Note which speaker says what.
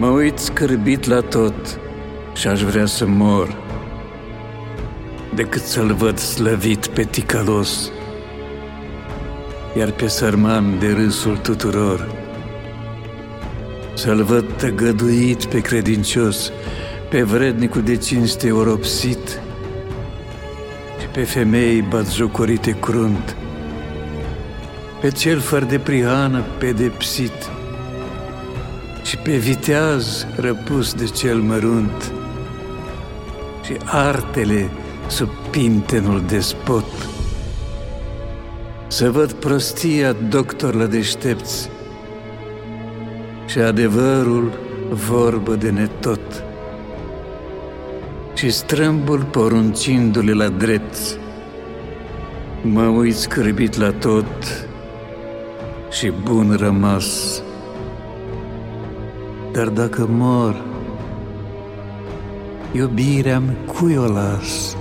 Speaker 1: uit scârbit la tot și aș vrea să mor decât să-l văd slăvit pe ticălos, iar pe sărman de râsul tuturor. Să-l văd tăgăduit pe credincios, pe vrednicul de cinste oropsit și pe femei batjocorite crunt, pe cel fără de prihană pedepsit și pe viteaz răpus de cel mărunt și artele sub pintenul despot. Să văd prostia doctor la deștepți și adevărul vorbă de netot și strâmbul poruncindu-le la drept. Mă uit scârbit la tot și bun rămas. Dar dacă mor, iubirea-mi cui o las?